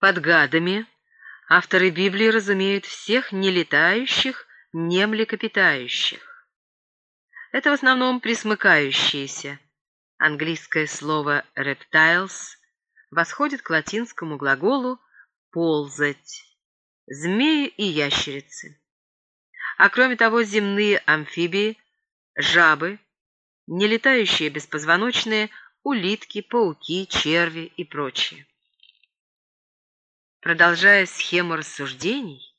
Под гадами авторы Библии разумеют всех нелетающих, не млекопитающих. Это в основном присмыкающиеся. Английское слово «reptiles» восходит к латинскому глаголу «ползать», змеи и ящерицы. А кроме того, земные амфибии, жабы, нелетающие беспозвоночные, улитки, пауки, черви и прочее. Продолжая схему рассуждений,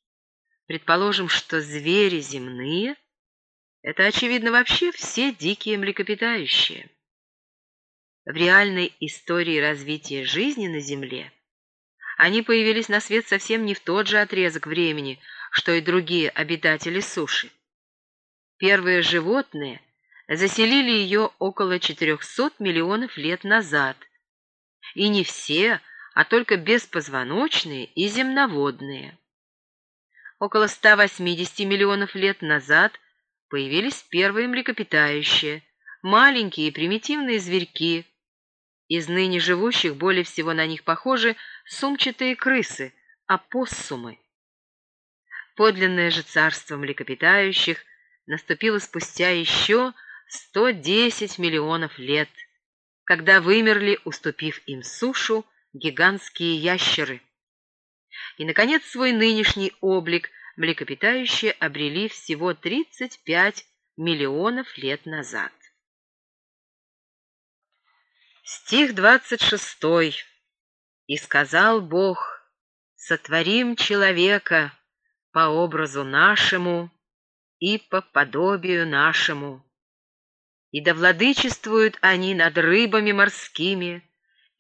предположим, что звери земные — это, очевидно, вообще все дикие млекопитающие. В реальной истории развития жизни на Земле они появились на свет совсем не в тот же отрезок времени, что и другие обитатели суши. Первые животные заселили ее около 400 миллионов лет назад. И не все, а только беспозвоночные и земноводные. Около 180 миллионов лет назад появились первые млекопитающие, маленькие и примитивные зверьки. Из ныне живущих более всего на них похожи сумчатые крысы, опоссумы. Подлинное же царство млекопитающих наступило спустя еще 110 миллионов лет, когда вымерли, уступив им сушу, гигантские ящеры. И, наконец, свой нынешний облик млекопитающие обрели всего 35 миллионов лет назад. Стих 26. «И сказал Бог, сотворим человека по образу нашему и по подобию нашему. И да владычествуют они над рыбами морскими,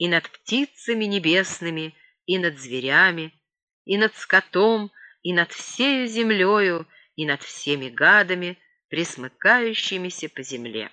и над птицами небесными, и над зверями, и над скотом, и над всею землею, и над всеми гадами, присмыкающимися по земле.